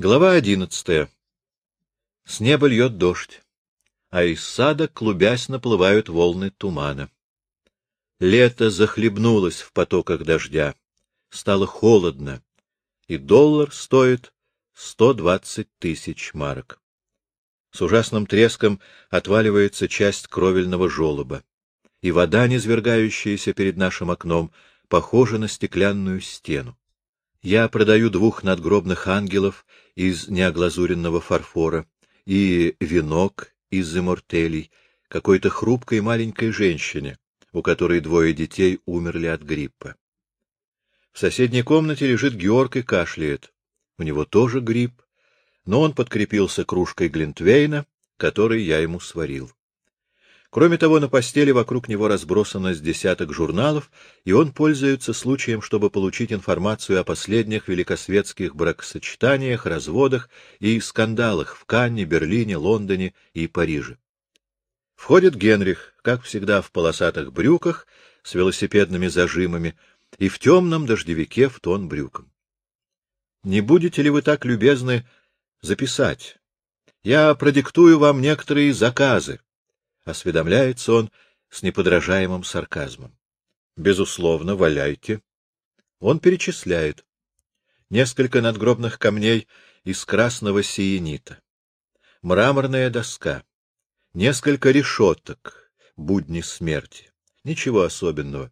Глава одиннадцатая. С неба льет дождь, а из сада, клубясь, наплывают волны тумана. Лето захлебнулось в потоках дождя, стало холодно, и доллар стоит сто двадцать тысяч марок. С ужасным треском отваливается часть кровельного желоба, и вода, низвергающаяся перед нашим окном, похожа на стеклянную стену. Я продаю двух надгробных ангелов из неоглазуренного фарфора и венок из иммортелей какой-то хрупкой маленькой женщине, у которой двое детей умерли от гриппа. В соседней комнате лежит Георг и кашляет. У него тоже грипп, но он подкрепился кружкой Глинтвейна, который я ему сварил. Кроме того, на постели вокруг него разбросано с десяток журналов, и он пользуется случаем, чтобы получить информацию о последних великосветских бракосочетаниях, разводах и скандалах в Канне, Берлине, Лондоне и Париже. Входит Генрих, как всегда, в полосатых брюках с велосипедными зажимами и в темном дождевике в тон брюкам. Не будете ли вы так любезны записать? Я продиктую вам некоторые заказы, Осведомляется он с неподражаемым сарказмом. Безусловно, валяйте. Он перечисляет. Несколько надгробных камней из красного сиенита. Мраморная доска. Несколько решеток. Будни смерти. Ничего особенного.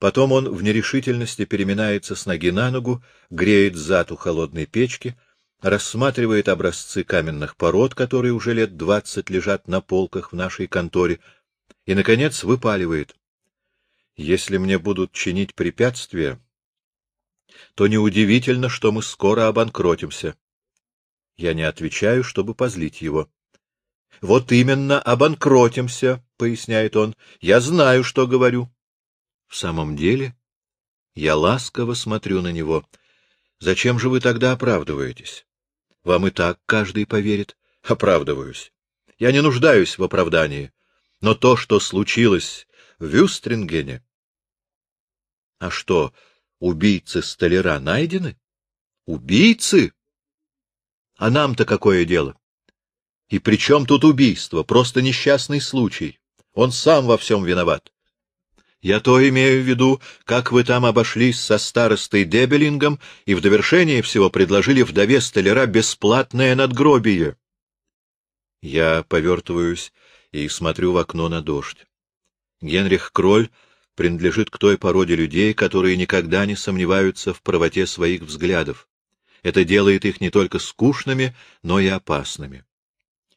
Потом он в нерешительности переминается с ноги на ногу, греет зад у холодной печки — рассматривает образцы каменных пород, которые уже лет двадцать лежат на полках в нашей конторе, и, наконец, выпаливает. Если мне будут чинить препятствия, то неудивительно, что мы скоро обанкротимся. Я не отвечаю, чтобы позлить его. — Вот именно, обанкротимся, — поясняет он. — Я знаю, что говорю. — В самом деле? Я ласково смотрю на него. — Зачем же вы тогда оправдываетесь? Вам и так каждый поверит. Оправдываюсь. Я не нуждаюсь в оправдании. Но то, что случилось в Вюстрингене... А что, убийцы столяра найдены? Убийцы? А нам-то какое дело? И при чем тут убийство? Просто несчастный случай. Он сам во всем виноват. Я то имею в виду, как вы там обошлись со старостой Дебелингом и в довершение всего предложили вдове столяра бесплатное надгробие. Я повертываюсь и смотрю в окно на дождь. Генрих Кроль принадлежит к той породе людей, которые никогда не сомневаются в правоте своих взглядов. Это делает их не только скучными, но и опасными.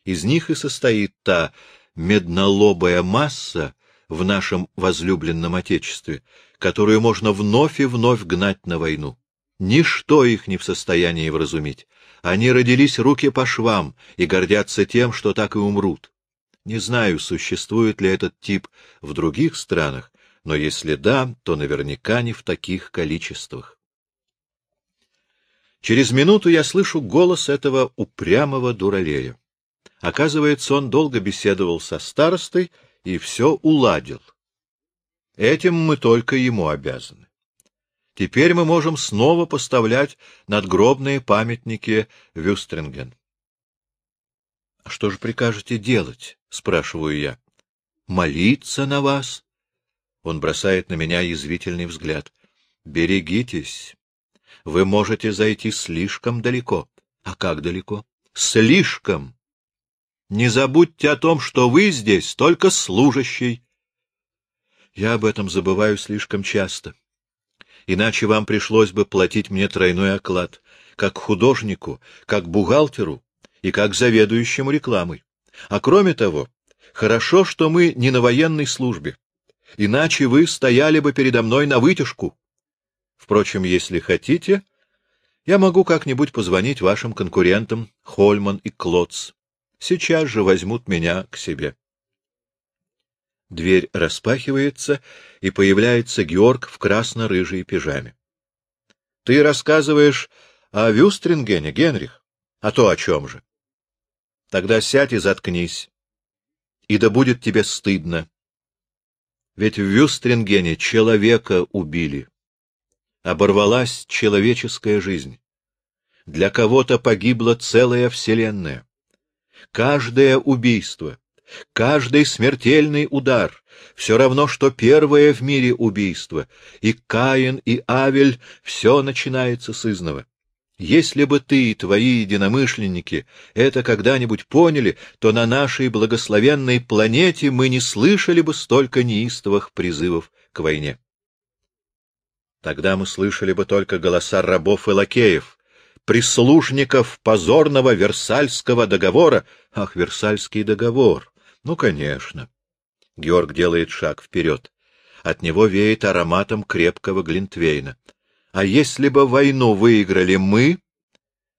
Из них и состоит та меднолобая масса, в нашем возлюбленном Отечестве, которую можно вновь и вновь гнать на войну. Ничто их не в состоянии вразумить. Они родились руки по швам и гордятся тем, что так и умрут. Не знаю, существует ли этот тип в других странах, но если да, то наверняка не в таких количествах. Через минуту я слышу голос этого упрямого дуралея. Оказывается, он долго беседовал со старостой и все уладил. Этим мы только ему обязаны. Теперь мы можем снова поставлять надгробные памятники Вюстринген. — Что же прикажете делать? — спрашиваю я. — Молиться на вас? Он бросает на меня язвительный взгляд. — Берегитесь. Вы можете зайти слишком далеко. А как далеко? — Слишком. Не забудьте о том, что вы здесь только служащий. Я об этом забываю слишком часто. Иначе вам пришлось бы платить мне тройной оклад, как художнику, как бухгалтеру и как заведующему рекламой. А кроме того, хорошо, что мы не на военной службе, иначе вы стояли бы передо мной на вытяжку. Впрочем, если хотите, я могу как-нибудь позвонить вашим конкурентам Хольман и Клотц сейчас же возьмут меня к себе. Дверь распахивается, и появляется Георг в красно-рыжей пижаме. — Ты рассказываешь о Вюстрингене, Генрих? А то о чем же? — Тогда сядь и заткнись. И да будет тебе стыдно. Ведь в Вюстрингене человека убили. Оборвалась человеческая жизнь. Для кого-то погибла целая вселенная. Каждое убийство, каждый смертельный удар — все равно, что первое в мире убийство, и Каин, и Авель — все начинается с изного. Если бы ты и твои единомышленники это когда-нибудь поняли, то на нашей благословенной планете мы не слышали бы столько неистовых призывов к войне. Тогда мы слышали бы только голоса рабов и лакеев, прислужников позорного Версальского договора. Ах, Версальский договор! Ну, конечно. Георг делает шаг вперед. От него веет ароматом крепкого глинтвейна. А если бы войну выиграли мы,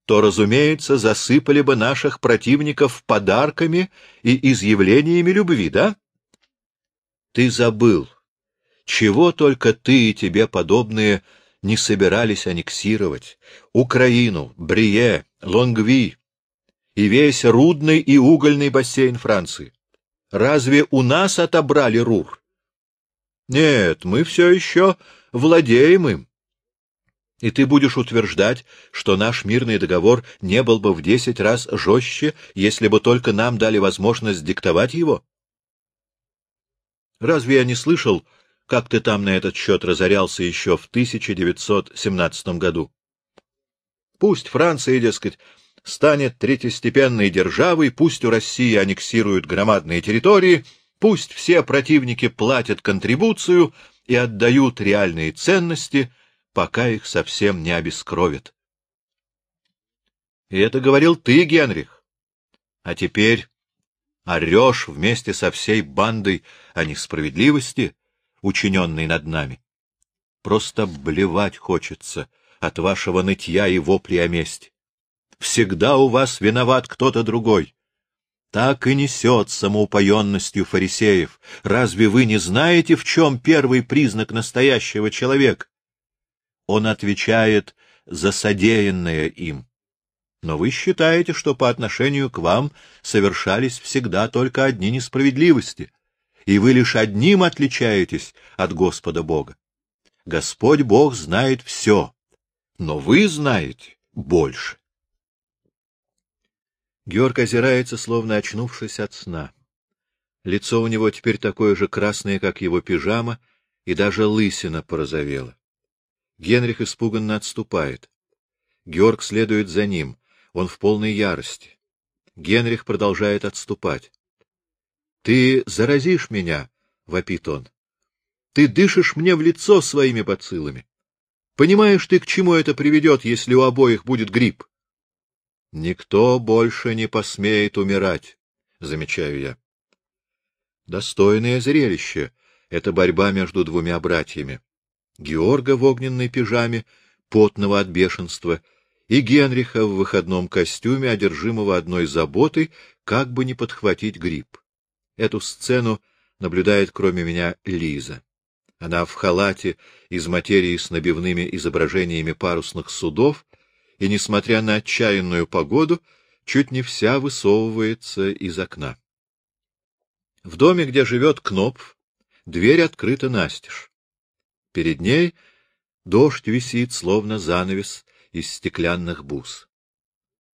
то, разумеется, засыпали бы наших противников подарками и изъявлениями любви, да? Ты забыл, чего только ты и тебе подобные не собирались аннексировать. Украину, Брие, Лонгви и весь рудный и угольный бассейн Франции. Разве у нас отобрали Рур? Нет, мы все еще владеем им. И ты будешь утверждать, что наш мирный договор не был бы в десять раз жестче, если бы только нам дали возможность диктовать его? Разве я не слышал, как ты там на этот счет разорялся еще в 1917 году? Пусть Франция, дескать, станет третьестепенной державой, пусть у России аннексируют громадные территории, пусть все противники платят контрибуцию и отдают реальные ценности — пока их совсем не обескровят. И это говорил ты, Генрих. А теперь орешь вместе со всей бандой о несправедливости, учиненной над нами. Просто блевать хочется от вашего нытья и вопли о мести. Всегда у вас виноват кто-то другой. Так и несет самоупоенностью фарисеев. Разве вы не знаете, в чем первый признак настоящего человека? он отвечает за содеянное им. Но вы считаете, что по отношению к вам совершались всегда только одни несправедливости, и вы лишь одним отличаетесь от Господа Бога. Господь Бог знает все, но вы знаете больше. Георг озирается, словно очнувшись от сна. Лицо у него теперь такое же красное, как его пижама, и даже лысина порозовела. Генрих испуганно отступает. Георг следует за ним. Он в полной ярости. Генрих продолжает отступать. — Ты заразишь меня, — вопит он. — Ты дышишь мне в лицо своими бациллами. Понимаешь ты, к чему это приведет, если у обоих будет грипп? — Никто больше не посмеет умирать, — замечаю я. Достойное зрелище — это борьба между двумя братьями. Георга в огненной пижаме, потного от бешенства, и Генриха в выходном костюме, одержимого одной заботой, как бы не подхватить грипп. Эту сцену наблюдает кроме меня Лиза. Она в халате из материи с набивными изображениями парусных судов, и, несмотря на отчаянную погоду, чуть не вся высовывается из окна. В доме, где живет Кнопф, дверь открыта настежь. Перед ней дождь висит, словно занавес из стеклянных бус.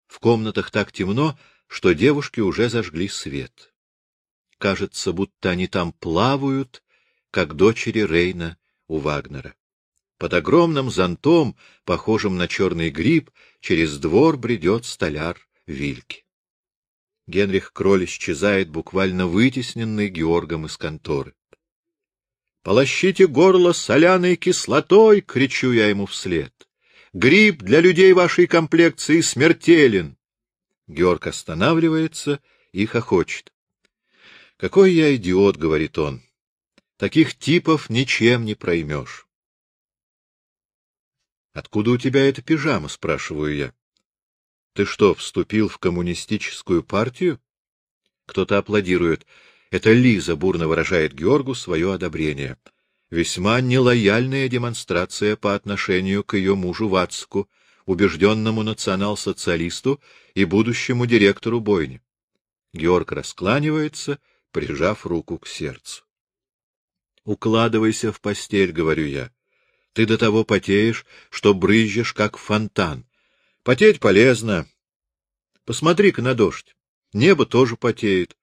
В комнатах так темно, что девушки уже зажгли свет. Кажется, будто они там плавают, как дочери Рейна у Вагнера. Под огромным зонтом, похожим на черный гриб, через двор бредет столяр Вильки. Генрих Кроль исчезает, буквально вытесненный Георгом из конторы. «Полощите горло соляной кислотой!» — кричу я ему вслед. «Гриб для людей вашей комплекции смертелен!» Георг останавливается и хохочет. «Какой я идиот!» — говорит он. «Таких типов ничем не проймешь». «Откуда у тебя эта пижама?» — спрашиваю я. «Ты что, вступил в коммунистическую партию?» Кто-то аплодирует. Это Лиза бурно выражает Георгу свое одобрение. Весьма нелояльная демонстрация по отношению к ее мужу Вацку, убежденному национал-социалисту и будущему директору бойни. Георг раскланивается, прижав руку к сердцу. — Укладывайся в постель, — говорю я. Ты до того потеешь, что брызжешь, как фонтан. Потеть полезно. Посмотри-ка на дождь. Небо тоже потеет.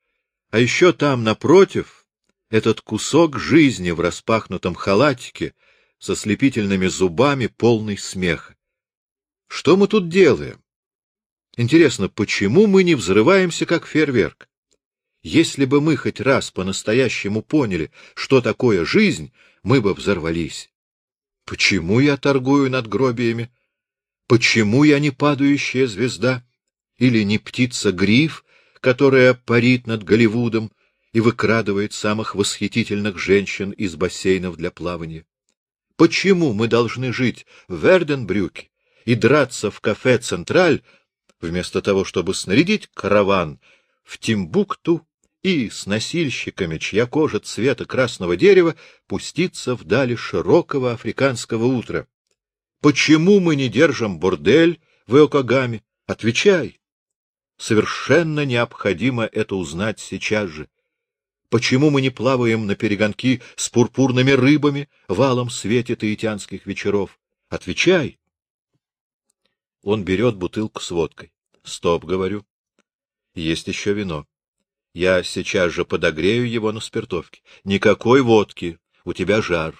А еще там, напротив, этот кусок жизни в распахнутом халатике со слепительными зубами, полный смеха. Что мы тут делаем? Интересно, почему мы не взрываемся, как фейерверк? Если бы мы хоть раз по-настоящему поняли, что такое жизнь, мы бы взорвались. Почему я торгую над гробиями? Почему я не падающая звезда? Или не птица-гриф, которая парит над Голливудом и выкрадывает самых восхитительных женщин из бассейнов для плавания? Почему мы должны жить в Верденбрюке и драться в кафе «Централь», вместо того, чтобы снарядить караван в Тимбукту и с носильщиками, чья кожа цвета красного дерева, пуститься вдали широкого африканского утра. Почему мы не держим бордель в Иокогаме? Отвечай. Совершенно необходимо это узнать сейчас же. Почему мы не плаваем на перегонки с пурпурными рыбами валом свете таитянских вечеров? Отвечай. Он берет бутылку с водкой. Стоп, говорю. Есть еще вино. Я сейчас же подогрею его на спиртовке. Никакой водки, у тебя жар.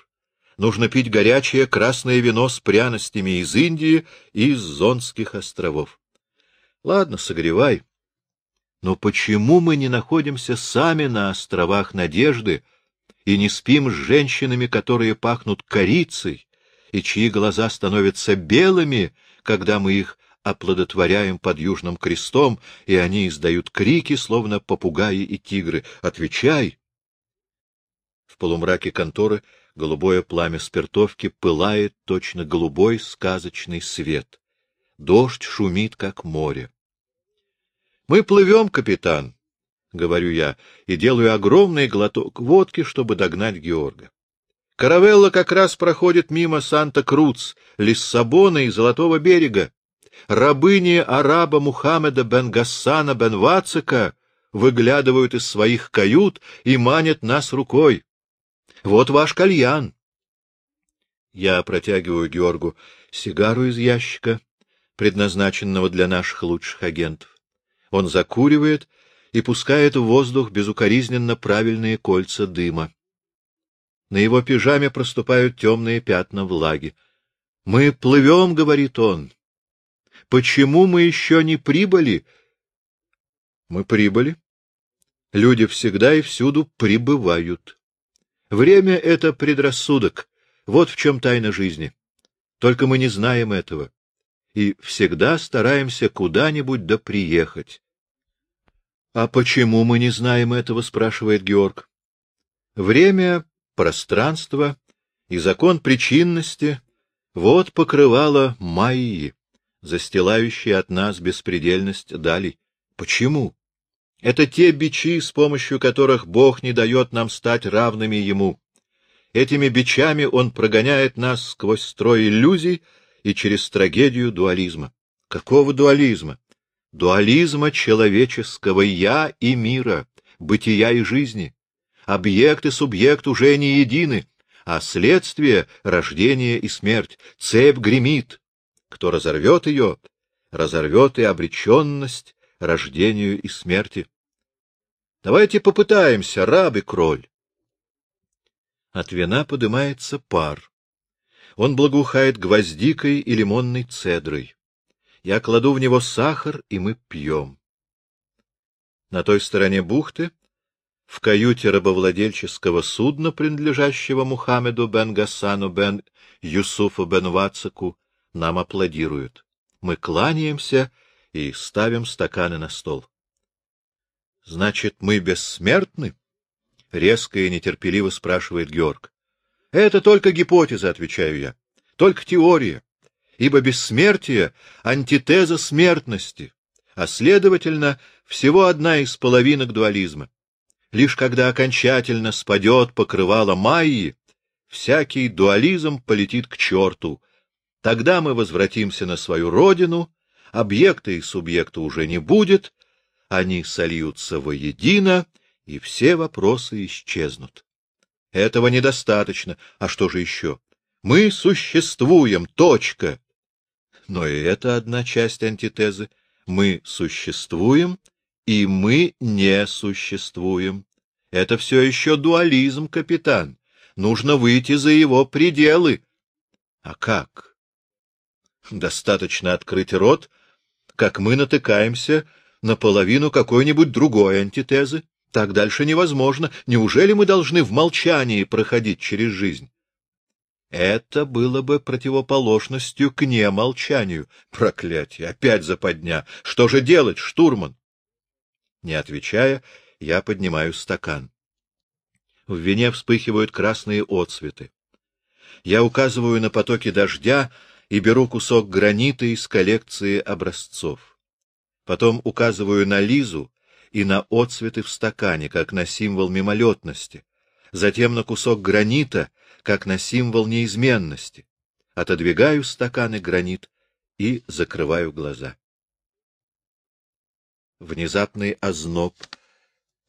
Нужно пить горячее красное вино с пряностями из Индии и из Зонских островов. Ладно, согревай. Но почему мы не находимся сами на островах Надежды и не спим с женщинами, которые пахнут корицей, и чьи глаза становятся белыми, когда мы их оплодотворяем под Южным крестом, и они издают крики, словно попугаи и тигры. Отвечай! В полумраке конторы голубое пламя спиртовки пылает точно голубой сказочный свет. Дождь шумит, как море. — Мы плывем, капитан, — говорю я, и делаю огромный глоток водки, чтобы догнать Георга. Каравелла как раз проходит мимо Санта-Круц, Лиссабона и Золотого берега рабыни араба Мухаммеда бен Гассана бен Вацика выглядывают из своих кают и манят нас рукой. Вот ваш кальян. Я протягиваю Георгу сигару из ящика, предназначенного для наших лучших агентов. Он закуривает и пускает в воздух безукоризненно правильные кольца дыма. На его пижаме проступают темные пятна влаги. — Мы плывем, — говорит он, Почему мы еще не прибыли? Мы прибыли. Люди всегда и всюду прибывают. Время — это предрассудок. Вот в чем тайна жизни. Только мы не знаем этого. И всегда стараемся куда-нибудь да приехать. — А почему мы не знаем этого? — спрашивает Георг. — Время, пространство и закон причинности — вот покрывало Майи застилающие от нас беспредельность дали. Почему? Это те бичи, с помощью которых Бог не дает нам стать равными Ему. Этими бичами Он прогоняет нас сквозь строй иллюзий и через трагедию дуализма. Какого дуализма? Дуализма человеческого «я» и мира, бытия и жизни. Объект и субъект уже не едины, а следствие — рождение и смерть. Цепь гремит, кто разорвет ее, разорвет и обреченность рождению и смерти. Давайте попытаемся, раб и кроль. От вина поднимается пар. Он благоухает гвоздикой и лимонной цедрой. Я кладу в него сахар, и мы пьем. На той стороне бухты, в каюте рабовладельческого судна, принадлежащего Мухаммеду бен Гасану бен Юсуфу бен Вацаку, нам аплодируют. Мы кланяемся и ставим стаканы на стол. — Значит, мы бессмертны? — резко и нетерпеливо спрашивает Георг. — Это только гипотеза, — отвечаю я, — только теория, ибо бессмертие — антитеза смертности, а, следовательно, всего одна из половинок дуализма. Лишь когда окончательно спадет покрывало Майи, всякий дуализм полетит к черту, Тогда мы возвратимся на свою родину, объекта и субъекта уже не будет, они сольются воедино, и все вопросы исчезнут. Этого недостаточно. А что же еще? Мы существуем. Точка. Но и это одна часть антитезы. Мы существуем, и мы не существуем. Это все еще дуализм, капитан. Нужно выйти за его пределы. А как? Достаточно открыть рот, как мы натыкаемся на половину какой-нибудь другой антитезы. Так дальше невозможно. Неужели мы должны в молчании проходить через жизнь? Это было бы противоположностью к немолчанию. Проклятие! Опять западня! Что же делать, штурман? Не отвечая, я поднимаю стакан. В вине вспыхивают красные отцветы. Я указываю на потоки дождя и беру кусок гранита из коллекции образцов. Потом указываю на Лизу и на отцветы в стакане, как на символ мимолетности, затем на кусок гранита, как на символ неизменности. Отодвигаю стакан и гранит и закрываю глаза. Внезапный озноб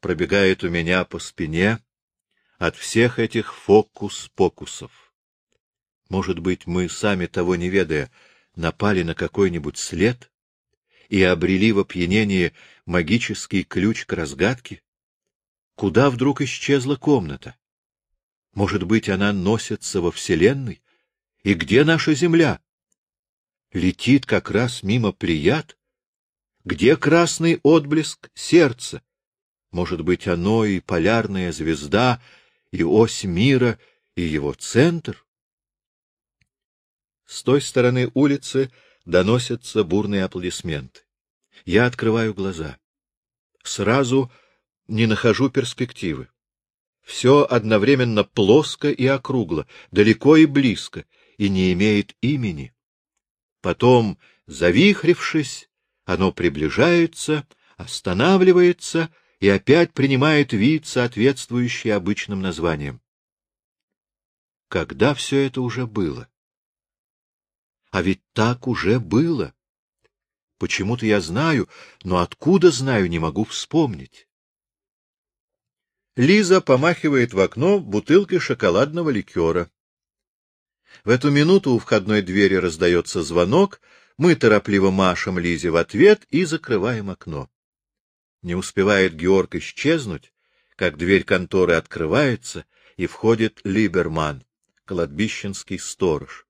пробегает у меня по спине от всех этих фокус-покусов. Может быть, мы, сами того не ведая, напали на какой-нибудь след и обрели в опьянении магический ключ к разгадке? Куда вдруг исчезла комната? Может быть, она носится во Вселенной? И где наша Земля? Летит как раз мимо прият? Где красный отблеск сердца? Может быть, оно и полярная звезда, и ось мира, и его центр? С той стороны улицы доносятся бурные аплодисменты. Я открываю глаза. Сразу не нахожу перспективы. Все одновременно плоско и округло, далеко и близко, и не имеет имени. Потом, завихрившись, оно приближается, останавливается и опять принимает вид, соответствующий обычным названиям. Когда все это уже было? А ведь так уже было. Почему-то я знаю, но откуда знаю, не могу вспомнить. Лиза помахивает в окно бутылкой шоколадного ликера. В эту минуту у входной двери раздается звонок, мы торопливо машем Лизе в ответ и закрываем окно. Не успевает Георг исчезнуть, как дверь конторы открывается, и входит Либерман, кладбищенский сторож.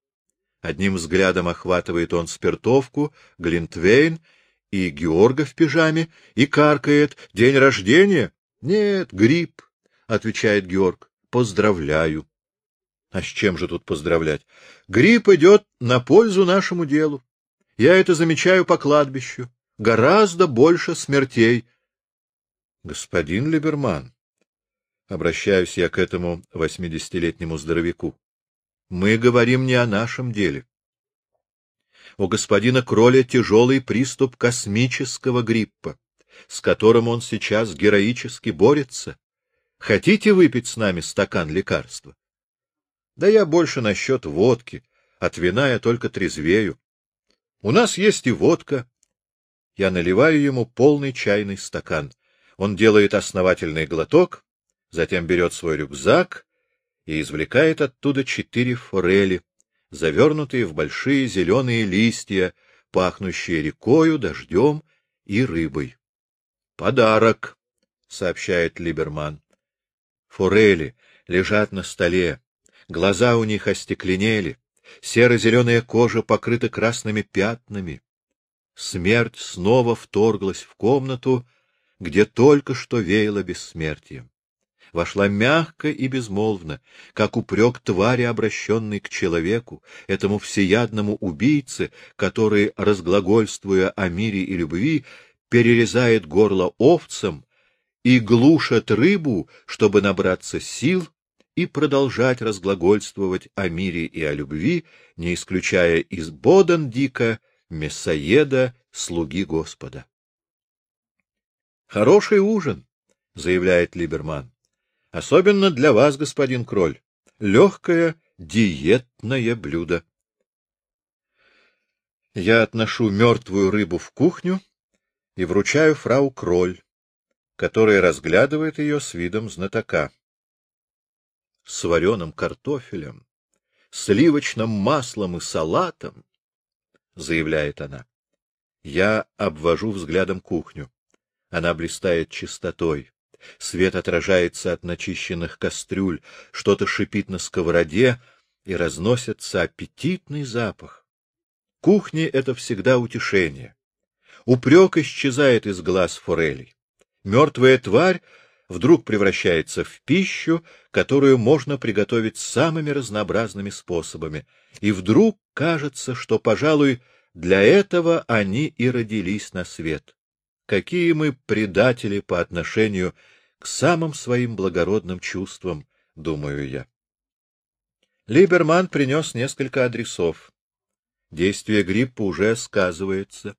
Одним взглядом охватывает он спиртовку, глинтвейн и Георга в пижаме, и каркает «День рождения?» «Нет, грипп», — отвечает Георг. «Поздравляю». А с чем же тут поздравлять? Грипп идет на пользу нашему делу. Я это замечаю по кладбищу. Гораздо больше смертей. Господин Либерман, обращаюсь я к этому восьмидесятилетнему здоровяку, мы говорим не о нашем деле. У господина Кроля тяжелый приступ космического гриппа, с которым он сейчас героически борется. Хотите выпить с нами стакан лекарства? Да я больше насчет водки, от вина я только трезвею. У нас есть и водка. Я наливаю ему полный чайный стакан. Он делает основательный глоток, затем берет свой рюкзак и извлекает оттуда четыре форели, завернутые в большие зеленые листья, пахнущие рекою, дождем и рыбой. — Подарок, — сообщает Либерман. Форели лежат на столе, глаза у них остекленели, серо-зеленая кожа покрыта красными пятнами. Смерть снова вторглась в комнату, где только что веяло бессмертием. Вошла мягко и безмолвно, как упрек твари, обращенной к человеку, этому всеядному убийце, который, разглагольствуя о мире и любви, перерезает горло овцам и глушат рыбу, чтобы набраться сил и продолжать разглагольствовать о мире и о любви, не исключая из Бодандика, мясоеда, слуги Господа. «Хороший ужин», — заявляет Либерман. «Особенно для вас, господин Кроль. Легкое диетное блюдо». Я отношу мертвую рыбу в кухню и вручаю фрау Кроль, которая разглядывает ее с видом знатока с вареным картофелем, сливочным маслом и салатом. — заявляет она. Я обвожу взглядом кухню. Она блистает чистотой. Свет отражается от начищенных кастрюль, что-то шипит на сковороде, и разносится аппетитный запах. Кухня — это всегда утешение. Упрек исчезает из глаз форелей. Мертвая тварь вдруг превращается в пищу, которую можно приготовить самыми разнообразными способами, и вдруг кажется, что, пожалуй, для этого они и родились на свет. Какие мы предатели по отношению к самым своим благородным чувствам, думаю я. Либерман принес несколько адресов. Действие гриппа уже сказывается.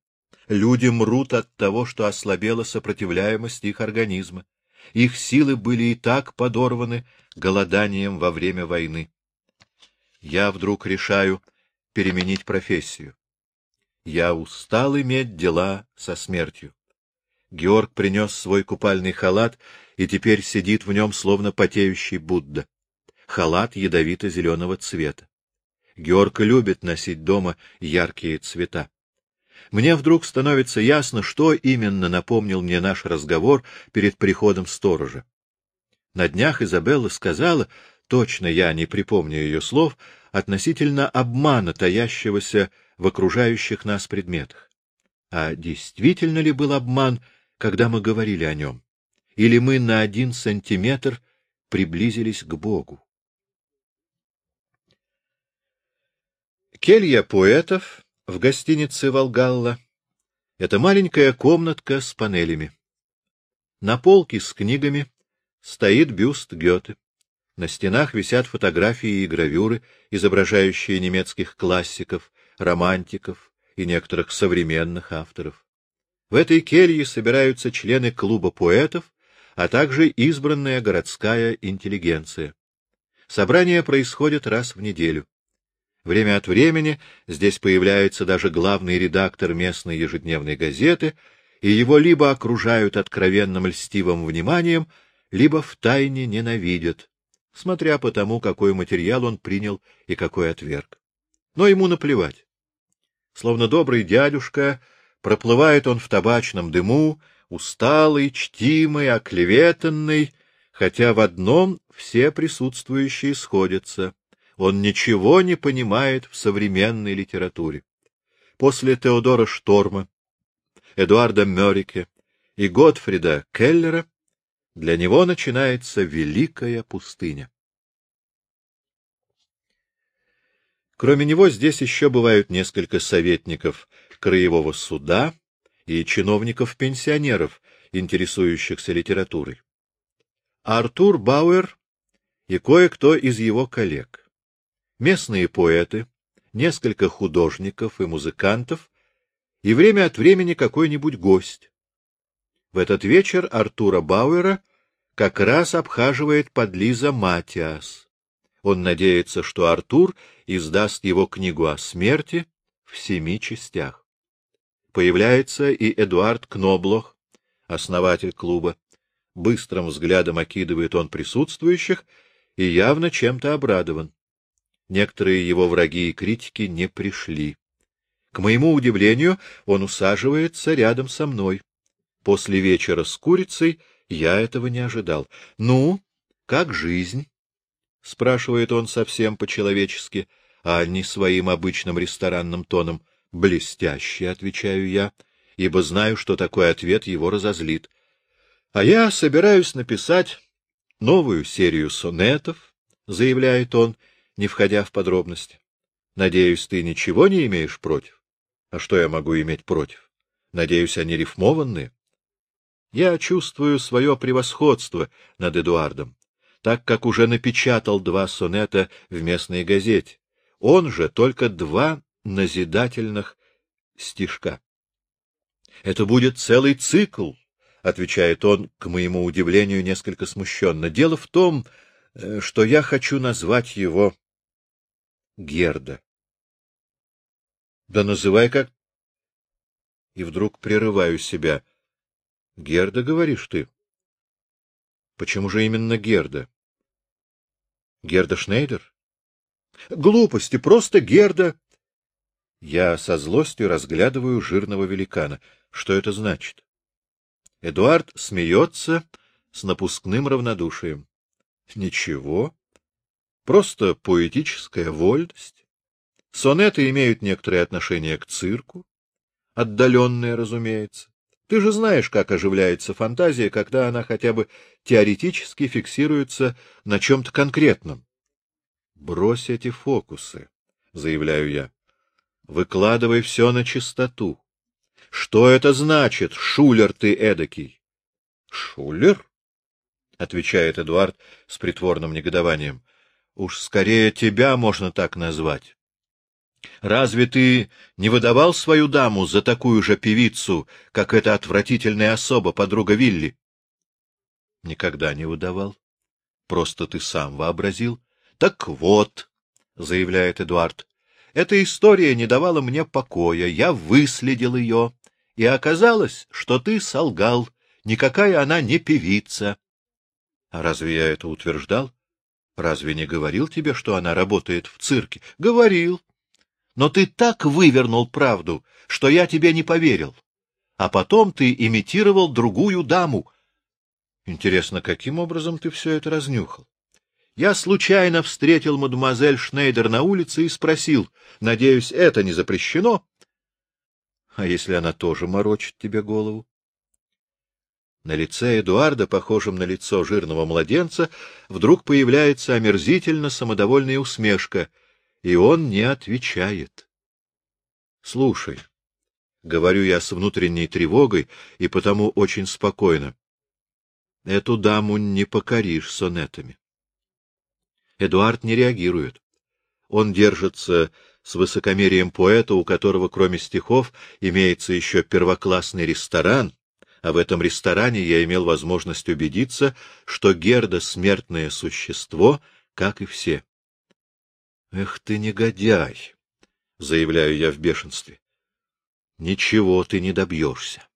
Люди мрут от того, что ослабела сопротивляемость их организма. Их силы были и так подорваны голоданием во время войны. Я вдруг решаю переменить профессию. Я устал иметь дела со смертью. Георг принес свой купальный халат и теперь сидит в нем, словно потеющий Будда. Халат ядовито-зеленого цвета. Георг любит носить дома яркие цвета. Мне вдруг становится ясно, что именно напомнил мне наш разговор перед приходом сторожа. На днях Изабелла сказала, точно я не припомню ее слов, относительно обмана, таящегося в окружающих нас предметах. А действительно ли был обман, когда мы говорили о нем? Или мы на один сантиметр приблизились к Богу? Келья поэтов в гостинице «Волгалла» — это маленькая комнатка с панелями. На полке с книгами стоит бюст Гёте. На стенах висят фотографии и гравюры, изображающие немецких классиков, романтиков и некоторых современных авторов. В этой келье собираются члены клуба поэтов, а также избранная городская интеллигенция. Собрания происходят раз в неделю. Время от времени здесь появляется даже главный редактор местной ежедневной газеты, и его либо окружают откровенным льстивым вниманием, либо втайне ненавидят, смотря по тому, какой материал он принял и какой отверг. Но ему наплевать. Словно добрый дядюшка, проплывает он в табачном дыму, усталый, чтимый, оклеветанный, хотя в одном все присутствующие сходятся он ничего не понимает в современной литературе. После Теодора Шторма, Эдуарда Мёрике и Готфрида Келлера для него начинается великая пустыня. Кроме него здесь еще бывают несколько советников краевого суда и чиновников-пенсионеров, интересующихся литературой. Артур Бауэр и кое-кто из его коллег местные поэты, несколько художников и музыкантов и время от времени какой-нибудь гость. В этот вечер Артура Бауэра как раз обхаживает подлиза Матиас. Он надеется, что Артур издаст его книгу о смерти в семи частях. Появляется и Эдуард Кноблох, основатель клуба. Быстрым взглядом окидывает он присутствующих и явно чем-то обрадован. Некоторые его враги и критики не пришли. К моему удивлению, он усаживается рядом со мной. После вечера с курицей я этого не ожидал. — Ну, как жизнь? — спрашивает он совсем по-человечески, а не своим обычным ресторанным тоном. — Блестяще, — отвечаю я, ибо знаю, что такой ответ его разозлит. — А я собираюсь написать новую серию сонетов, — заявляет он, — не входя в подробности. Надеюсь, ты ничего не имеешь против? А что я могу иметь против? Надеюсь, они рифмованные? Я чувствую свое превосходство над Эдуардом, так как уже напечатал два сонета в местной газете. Он же только два назидательных стишка. Это будет целый цикл, — отвечает он, к моему удивлению, несколько смущенно. Дело в том, э, что я хочу назвать его Герда. Да называй как... И вдруг прерываю себя. Герда, говоришь ты? Почему же именно Герда? Герда Шнейдер? Глупости, просто Герда. Я со злостью разглядываю жирного великана. Что это значит? Эдуард смеется с напускным равнодушием. Ничего. Просто поэтическая вольность. Сонеты имеют некоторое отношение к цирку. Отдаленное, разумеется. Ты же знаешь, как оживляется фантазия, когда она хотя бы теоретически фиксируется на чем-то конкретном. Брось эти фокусы, заявляю я. Выкладывай все на чистоту. Что это значит, шулер ты эдакий? Шулер? отвечает Эдуард с притворным негодованием. Уж скорее тебя можно так назвать. Разве ты не выдавал свою даму за такую же певицу, как эта отвратительная особа, подруга Вилли? — Никогда не выдавал. Просто ты сам вообразил. — Так вот, — заявляет Эдуард, — эта история не давала мне покоя, я выследил ее, и оказалось, что ты солгал, никакая она не певица. — А разве я это утверждал? Разве не говорил тебе, что она работает в цирке? — Говорил. — но ты так вывернул правду, что я тебе не поверил. А потом ты имитировал другую даму. Интересно, каким образом ты все это разнюхал? Я случайно встретил мадемуазель Шнейдер на улице и спросил, надеюсь, это не запрещено? А если она тоже морочит тебе голову? На лице Эдуарда, похожем на лицо жирного младенца, вдруг появляется омерзительно самодовольная усмешка — и он не отвечает. Слушай, говорю я с внутренней тревогой и потому очень спокойно. Эту даму не покоришь сонетами. Эдуард не реагирует. Он держится с высокомерием поэта, у которого, кроме стихов, имеется еще первоклассный ресторан, а в этом ресторане я имел возможность убедиться, что Герда — смертное существо, как и все. Эх ты, негодяй! — заявляю я в бешенстве. Ничего ты не добьешься.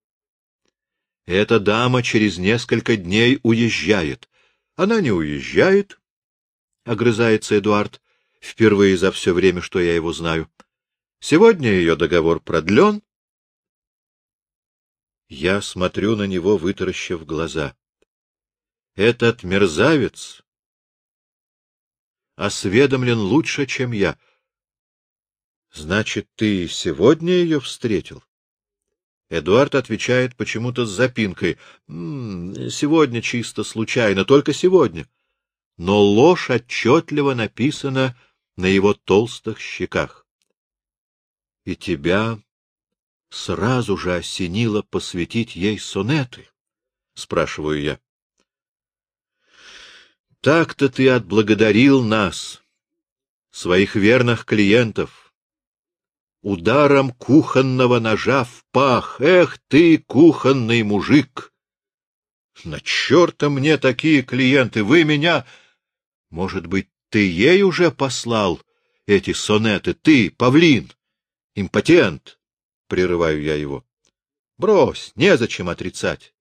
Эта дама через несколько дней уезжает. Она не уезжает, — огрызается Эдуард, впервые за все время, что я его знаю. Сегодня ее договор продлен. Я смотрю на него, вытаращив глаза. Этот мерзавец осведомлен лучше, чем я. — Значит, ты сегодня ее встретил? Эдуард отвечает почему-то с запинкой. — Сегодня чисто случайно, только сегодня. Но ложь отчетливо написана на его толстых щеках. — И тебя сразу же осенило посвятить ей сонеты? — спрашиваю я. Так-то ты отблагодарил нас, своих верных клиентов. Ударом кухонного ножа в пах. Эх ты, кухонный мужик! На черта мне такие клиенты! Вы меня... Может быть, ты ей уже послал эти сонеты? Ты, павлин, импотент! Прерываю я его. Брось, незачем отрицать.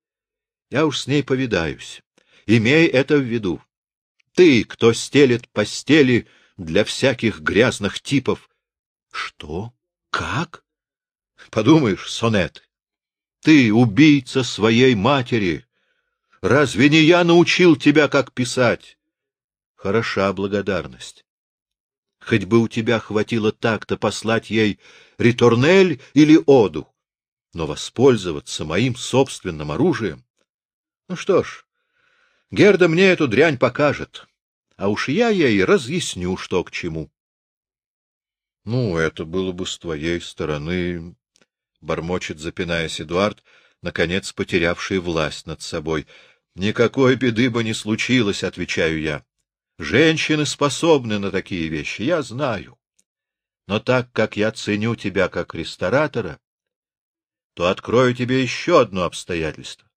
Я уж с ней повидаюсь. Имей это в виду. Ты, кто стелет постели для всяких грязных типов. Что? Как? Подумаешь, сонет. Ты убийца своей матери. Разве не я научил тебя, как писать? Хороша благодарность. Хоть бы у тебя хватило так-то послать ей риторнель или оду, но воспользоваться моим собственным оружием. Ну что ж, Герда мне эту дрянь покажет, а уж я ей разъясню, что к чему. — Ну, это было бы с твоей стороны, — бормочет, запинаясь Эдуард, наконец потерявший власть над собой. — Никакой беды бы не случилось, — отвечаю я. Женщины способны на такие вещи, я знаю. Но так как я ценю тебя как ресторатора, то открою тебе еще одно обстоятельство.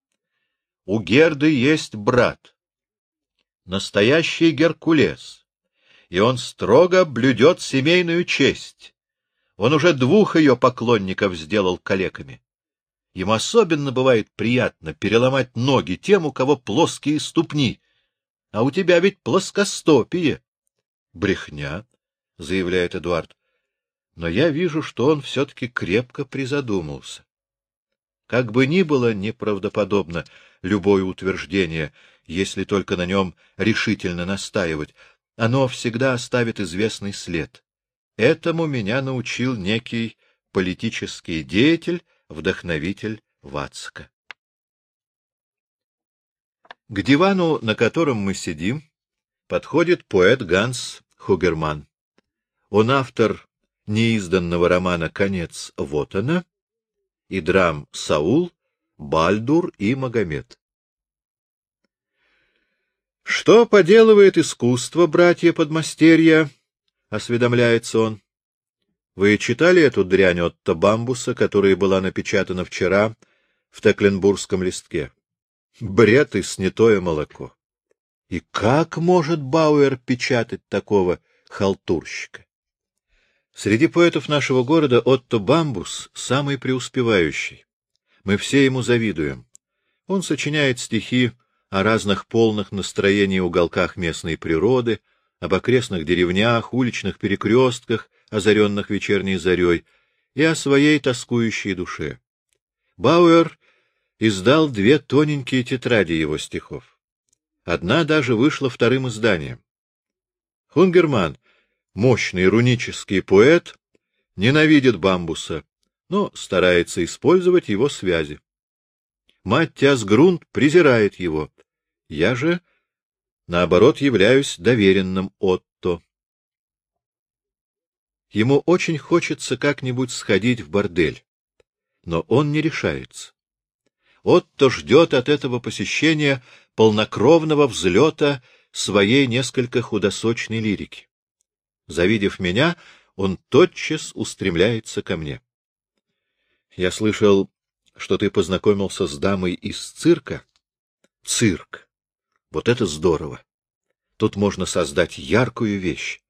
У Герды есть брат, настоящий Геркулес, и он строго блюдет семейную честь. Он уже двух ее поклонников сделал калеками. Им особенно бывает приятно переломать ноги тем, у кого плоские ступни. А у тебя ведь плоскостопие. — Брехня, — заявляет Эдуард. — но я вижу, что он все-таки крепко призадумался. Как бы ни было неправдоподобно любое утверждение, если только на нем решительно настаивать, оно всегда оставит известный след. Этому меня научил некий политический деятель, вдохновитель Вацка. К дивану, на котором мы сидим, подходит поэт Ганс Хугерман. Он автор неизданного романа «Конец Вотана» и драм «Саул», «Бальдур» и «Магомед». «Что поделывает искусство, братья подмастерья?» — осведомляется он. «Вы читали эту дрянь Отто Бамбуса, которая была напечатана вчера в Текленбургском листке? Бред и снятое молоко. И как может Бауэр печатать такого халтурщика? Среди поэтов нашего города Отто Бамбус самый преуспевающий. Мы все ему завидуем. Он сочиняет стихи о разных полных настроений уголках местной природы, об окрестных деревнях, уличных перекрестках, озаренных вечерней зарей, и о своей тоскующей душе. Бауэр издал две тоненькие тетради его стихов. Одна даже вышла вторым изданием. Хунгерман, мощный рунический поэт, ненавидит бамбуса, но старается использовать его связи. Маттиас Грунт презирает его. Я же, наоборот, являюсь доверенным Отто. Ему очень хочется как-нибудь сходить в бордель, но он не решается. Отто ждет от этого посещения полнокровного взлета своей несколько худосочной лирики. Завидев меня, он тотчас устремляется ко мне. — Я слышал, что ты познакомился с дамой из цирка. — Цирк. Вот это здорово. Тут можно создать яркую вещь.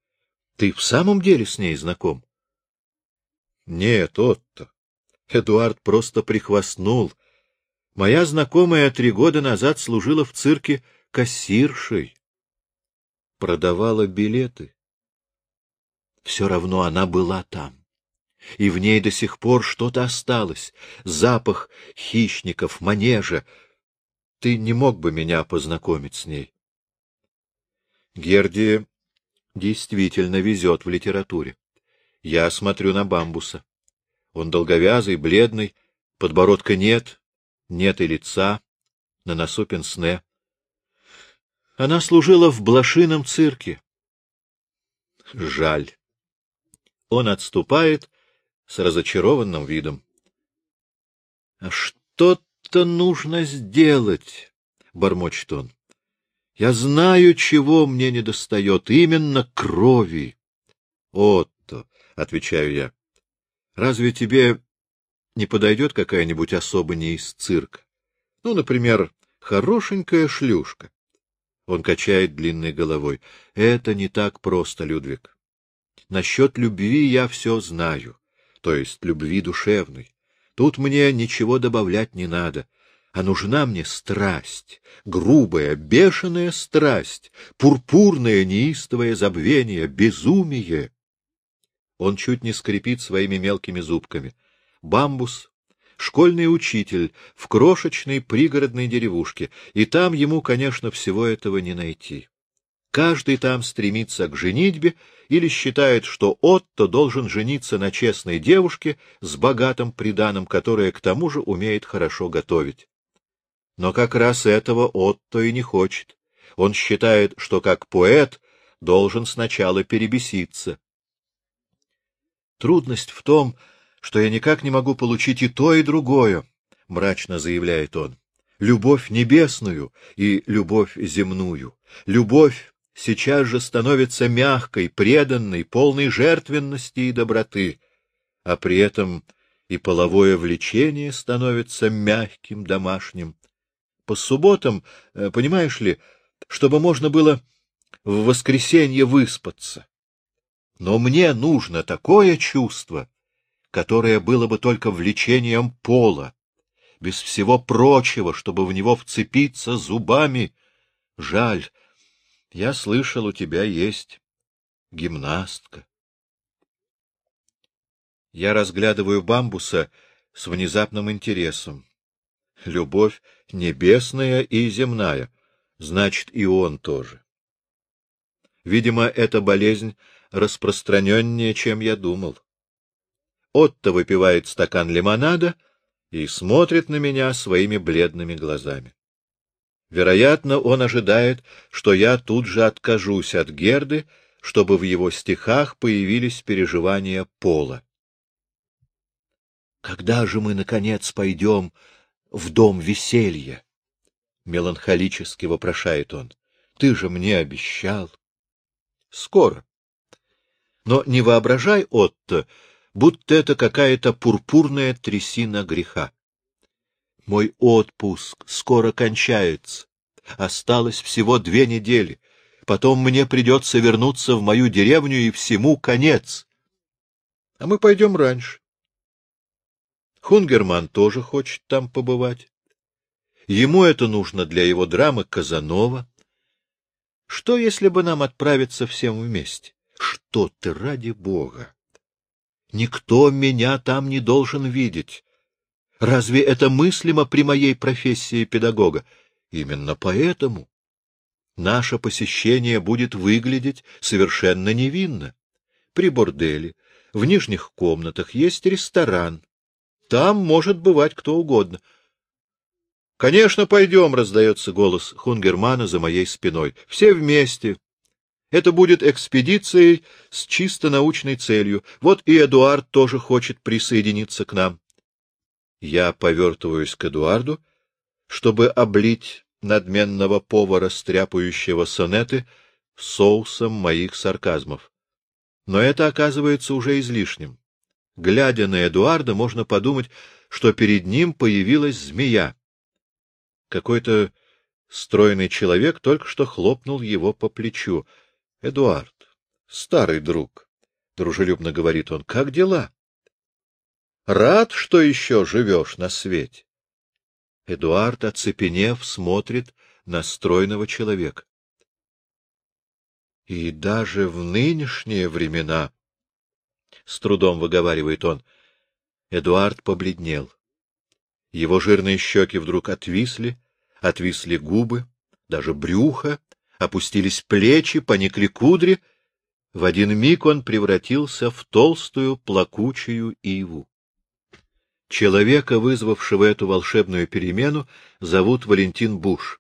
Ты в самом деле с ней знаком? — Нет, Отто. Эдуард просто прихвастнул — Моя знакомая три года назад служила в цирке кассиршей. Продавала билеты. Все равно она была там. И в ней до сих пор что-то осталось. Запах хищников, манежа. Ты не мог бы меня познакомить с ней? Герди действительно везет в литературе. Я смотрю на бамбуса. Он долговязый, бледный, подбородка нет, нет и лица, на носу пенсне. Она служила в блошином цирке. Жаль. Он отступает с разочарованным видом. — Что-то нужно сделать, — бормочет он. — Я знаю, чего мне недостает, именно крови. — Отто, — отвечаю я, — разве тебе не подойдет какая-нибудь особа не из цирка? Ну, например, хорошенькая шлюшка. Он качает длинной головой. Это не так просто, Людвиг. Насчет любви я все знаю, то есть любви душевной. Тут мне ничего добавлять не надо, а нужна мне страсть, грубая, бешеная страсть, пурпурное неистовое забвение, безумие. Он чуть не скрипит своими мелкими зубками — Бамбус, школьный учитель в крошечной пригородной деревушке, и там ему, конечно, всего этого не найти. Каждый там стремится к женитьбе или считает, что Отто должен жениться на честной девушке с богатым приданым, которая к тому же умеет хорошо готовить. Но как раз этого Отто и не хочет. Он считает, что как поэт должен сначала перебеситься. Трудность в том, что я никак не могу получить и то, и другое, — мрачно заявляет он. Любовь небесную и любовь земную. Любовь сейчас же становится мягкой, преданной, полной жертвенности и доброты, а при этом и половое влечение становится мягким, домашним. По субботам, э, понимаешь ли, чтобы можно было в воскресенье выспаться. Но мне нужно такое чувство, которое было бы только влечением пола, без всего прочего, чтобы в него вцепиться зубами. Жаль, я слышал, у тебя есть гимнастка. Я разглядываю бамбуса с внезапным интересом. Любовь небесная и земная, значит, и он тоже. Видимо, эта болезнь распространеннее, чем я думал. Отто выпивает стакан лимонада и смотрит на меня своими бледными глазами. Вероятно, он ожидает, что я тут же откажусь от Герды, чтобы в его стихах появились переживания пола. Когда же мы, наконец, пойдем в дом веселья? — меланхолически вопрошает он. — Ты же мне обещал. — Скоро. Но не воображай, Отто, будто это какая-то пурпурная трясина греха. Мой отпуск скоро кончается. Осталось всего две недели. Потом мне придется вернуться в мою деревню, и всему конец. А мы пойдем раньше. Хунгерман тоже хочет там побывать. Ему это нужно для его драмы Казанова. Что, если бы нам отправиться всем вместе? Что ты, ради бога! Никто меня там не должен видеть. Разве это мыслимо при моей профессии педагога? Именно поэтому наше посещение будет выглядеть совершенно невинно. При борделе, в нижних комнатах есть ресторан. Там может бывать кто угодно. — Конечно, пойдем, — раздается голос Хунгермана за моей спиной. — Все вместе. Это будет экспедицией с чисто научной целью. Вот и Эдуард тоже хочет присоединиться к нам. Я повертываюсь к Эдуарду, чтобы облить надменного повара, стряпающего сонеты, соусом моих сарказмов. Но это оказывается уже излишним. Глядя на Эдуарда, можно подумать, что перед ним появилась змея. Какой-то стройный человек только что хлопнул его по плечу. — Эдуард, старый друг, — дружелюбно говорит он, — как дела? Рад, что еще живешь на свете. Эдуард, оцепенев, смотрит на стройного человека. И даже в нынешние времена, — с трудом выговаривает он, — Эдуард побледнел. Его жирные щеки вдруг отвисли, отвисли губы, даже брюхо, опустились плечи, поникли кудри. В один миг он превратился в толстую плакучую иву. Человека, вызвавшего эту волшебную перемену, зовут Валентин Буш.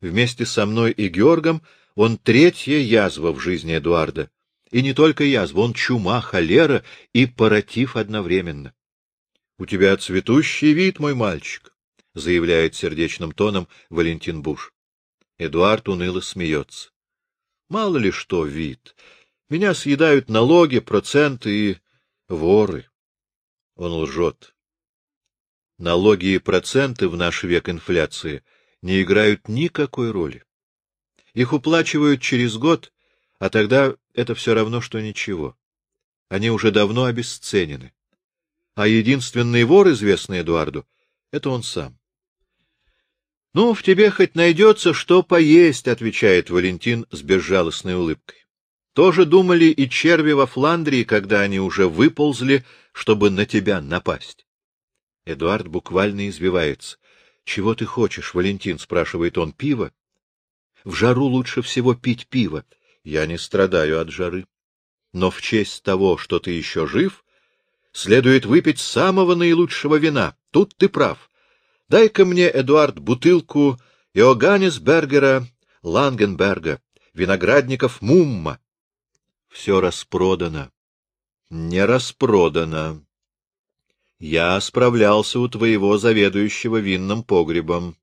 Вместе со мной и Георгом он третья язва в жизни Эдуарда. И не только язва, он чума, холера и паратив одновременно. — У тебя цветущий вид, мой мальчик, — заявляет сердечным тоном Валентин Буш. Эдуард уныло смеется. — Мало ли что вид. Меня съедают налоги, проценты и воры. Он лжет. Налоги и проценты в наш век инфляции не играют никакой роли. Их уплачивают через год, а тогда это все равно, что ничего. Они уже давно обесценены. А единственный вор, известный Эдуарду, — это он сам. — Ну, в тебе хоть найдется, что поесть, — отвечает Валентин с безжалостной улыбкой. Тоже думали и черви во Фландрии, когда они уже выползли, чтобы на тебя напасть. Эдуард буквально извивается. — Чего ты хочешь, Валентин? — спрашивает он. — Пиво? — В жару лучше всего пить пиво. Я не страдаю от жары. Но в честь того, что ты еще жив, следует выпить самого наилучшего вина. Тут ты прав. Дай-ка мне, Эдуард, бутылку Иоганнесбергера Лангенберга, виноградников Мумма. Все распродано. Не распродано. Я справлялся у твоего заведующего винным погребом.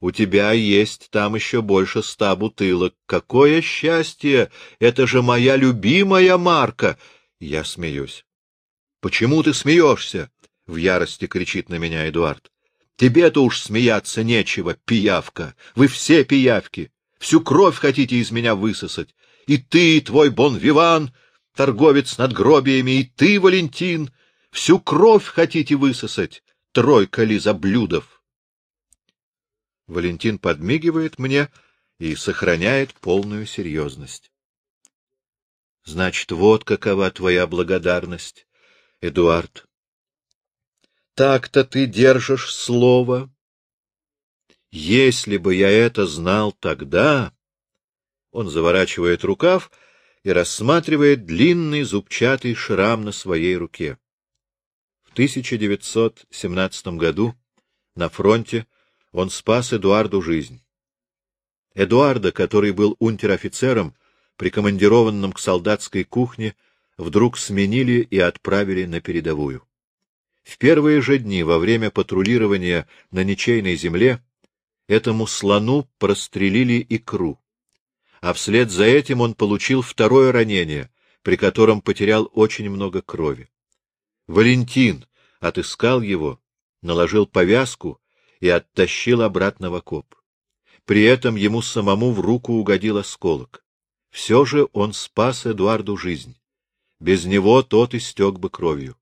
У тебя есть там еще больше ста бутылок. Какое счастье! Это же моя любимая марка! Я смеюсь. — Почему ты смеешься? — в ярости кричит на меня Эдуард. — Тебе-то уж смеяться нечего, пиявка. Вы все пиявки. Всю кровь хотите из меня высосать. И ты, твой бон-виван, торговец над гробиями, и ты, Валентин, всю кровь хотите высосать, тройка лизоблюдов. Валентин подмигивает мне и сохраняет полную серьезность. Значит, вот какова твоя благодарность. Эдуард, так-то ты держишь слово. Если бы я это знал тогда... Он заворачивает рукав и рассматривает длинный зубчатый шрам на своей руке. В 1917 году на фронте он спас Эдуарду жизнь. Эдуарда, который был унтер-офицером, прикомандированным к солдатской кухне, вдруг сменили и отправили на передовую. В первые же дни во время патрулирования на ничейной земле этому слону прострелили икру, а вслед за этим он получил второе ранение, при котором потерял очень много крови. Валентин отыскал его, наложил повязку и оттащил обратно в окоп. При этом ему самому в руку угодил осколок. Все же он спас Эдуарду жизнь. Без него тот истек бы кровью.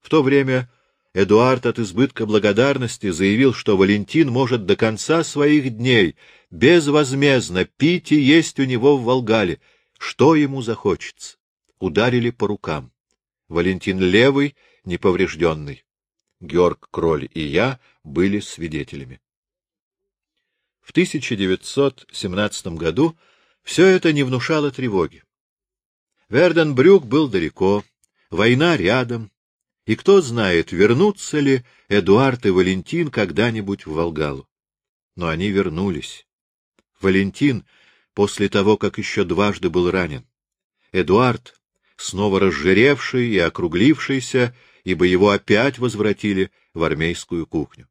В то время Эдуард от избытка благодарности заявил, что Валентин может до конца своих дней безвозмездно пить и есть у него в Волгале, что ему захочется. Ударили по рукам. Валентин левый, неповрежденный. Георг Кроль и я были свидетелями. В 1917 году все это не внушало тревоги. Верденбрюк был далеко, война рядом, и кто знает, вернутся ли Эдуард и Валентин когда-нибудь в Волгалу. Но они вернулись. Валентин после того, как еще дважды был ранен. Эдуард, снова разжиревший и округлившийся, ибо его опять возвратили в армейскую кухню.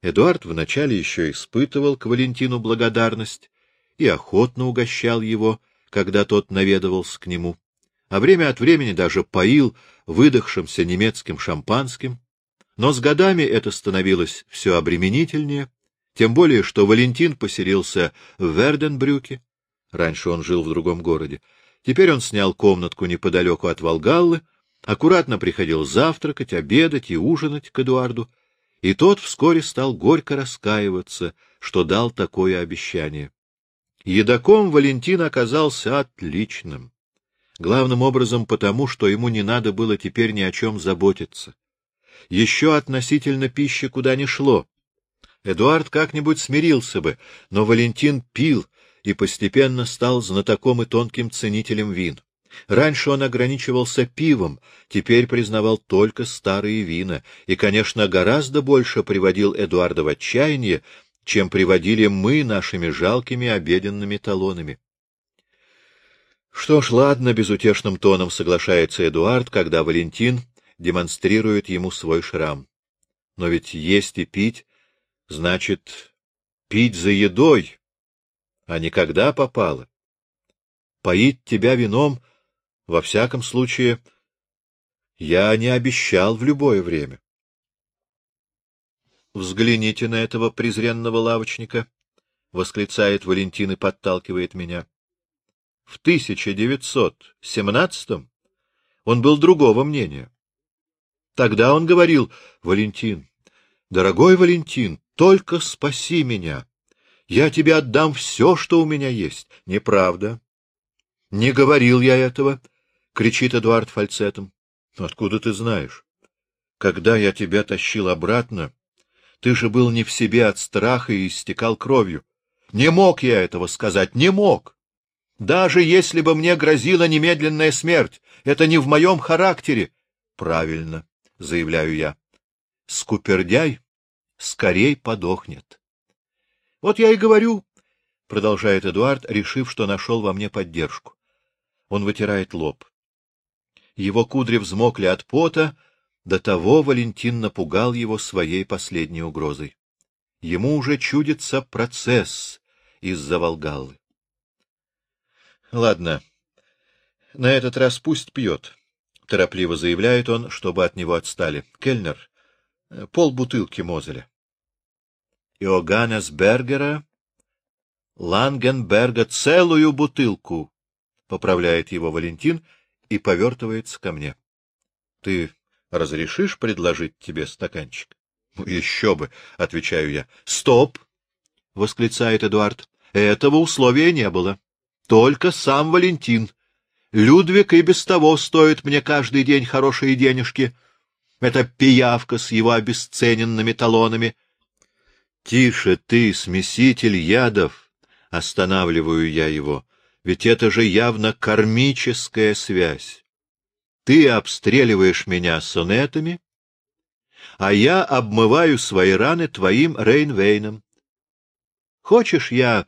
Эдуард вначале еще испытывал к Валентину благодарность и охотно угощал его, когда тот наведывался к нему, а время от времени даже поил выдохшимся немецким шампанским, но с годами это становилось все обременительнее, тем более, что Валентин поселился в Верденбрюке, раньше он жил в другом городе, теперь он снял комнатку неподалеку от Волгаллы, аккуратно приходил завтракать, обедать и ужинать к Эдуарду, и тот вскоре стал горько раскаиваться, что дал такое обещание. Едоком Валентин оказался отличным. Главным образом потому, что ему не надо было теперь ни о чем заботиться. Еще относительно пищи куда ни шло. Эдуард как-нибудь смирился бы, но Валентин пил и постепенно стал знатоком и тонким ценителем вин. Раньше он ограничивался пивом, теперь признавал только старые вина, и, конечно, гораздо больше приводил Эдуарда в отчаяние, чем приводили мы нашими жалкими обеденными талонами. Что ж, ладно, безутешным тоном соглашается Эдуард, когда Валентин демонстрирует ему свой шрам. Но ведь есть и пить, значит, пить за едой, а не когда попало. Поить тебя вином — во всяком случае, я не обещал в любое время. Взгляните на этого презренного лавочника, — восклицает Валентин и подталкивает меня. В 1917-м он был другого мнения. Тогда он говорил, Валентин, дорогой Валентин, только спаси меня. Я тебе отдам все, что у меня есть. Неправда. Не говорил я этого, кричит Эдуард фальцетом. — Откуда ты знаешь? Когда я тебя тащил обратно, ты же был не в себе от страха и истекал кровью. Не мог я этого сказать, не мог. Даже если бы мне грозила немедленная смерть, это не в моем характере. — Правильно, — заявляю я. — Скупердяй скорей подохнет. — Вот я и говорю, — продолжает Эдуард, решив, что нашел во мне поддержку. Он вытирает лоб. Его кудри взмокли от пота, до того Валентин напугал его своей последней угрозой. Ему уже чудится процесс из-за Волгаллы. — Ладно, на этот раз пусть пьет, — торопливо заявляет он, чтобы от него отстали. — Кельнер, полбутылки Мозеля. Иоганнес Бергера, Лангенберга целую бутылку, — поправляет его Валентин и повертывается ко мне. — Ты разрешишь предложить тебе стаканчик? — Еще бы, — отвечаю я. — Стоп! — восклицает Эдуард. — Этого условия не было. Только сам Валентин. Людвиг и без того стоит мне каждый день хорошие денежки. Это пиявка с его обесцененными талонами. Тише ты, смеситель ядов, останавливаю я его, ведь это же явно кармическая связь. Ты обстреливаешь меня сонетами, а я обмываю свои раны твоим Рейнвейном. Хочешь, я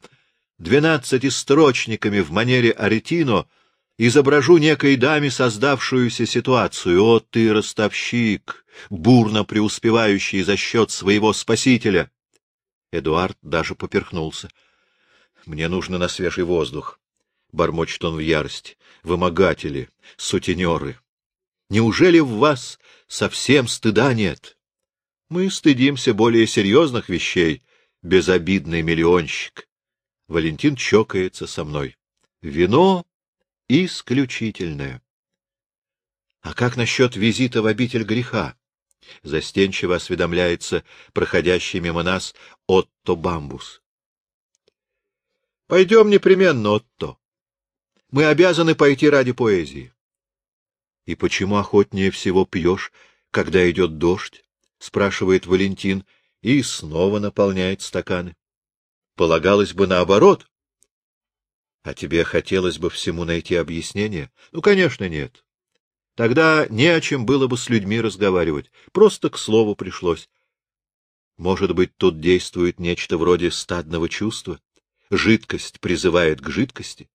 двенадцатистрочниками в манере Аретино изображу некой даме создавшуюся ситуацию. О, ты, ростовщик, бурно преуспевающий за счет своего спасителя! Эдуард даже поперхнулся. — Мне нужно на свежий воздух. — бормочет он в ярости. — Вымогатели, сутенеры. Неужели в вас совсем стыда нет? Мы стыдимся более серьезных вещей, безобидный миллионщик. Валентин чокается со мной. Вино исключительное. А как насчет визита в обитель греха? Застенчиво осведомляется проходящий мимо нас Отто Бамбус. Пойдем непременно, Отто. Мы обязаны пойти ради поэзии. И почему охотнее всего пьешь, когда идет дождь? — спрашивает Валентин и снова наполняет стаканы. Полагалось бы наоборот. А тебе хотелось бы всему найти объяснение? Ну, конечно, нет. Тогда не о чем было бы с людьми разговаривать, просто к слову пришлось. Может быть, тут действует нечто вроде стадного чувства? Жидкость призывает к жидкости?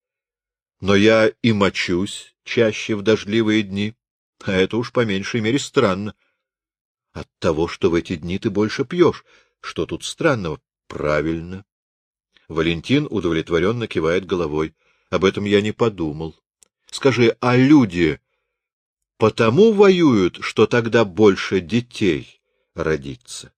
Но я и мочусь чаще в дождливые дни, а это уж по меньшей мере странно. От того, что в эти дни ты больше пьешь. Что тут странного? Правильно. Валентин удовлетворенно кивает головой. Об этом я не подумал. Скажи, а люди потому воюют, что тогда больше детей родится?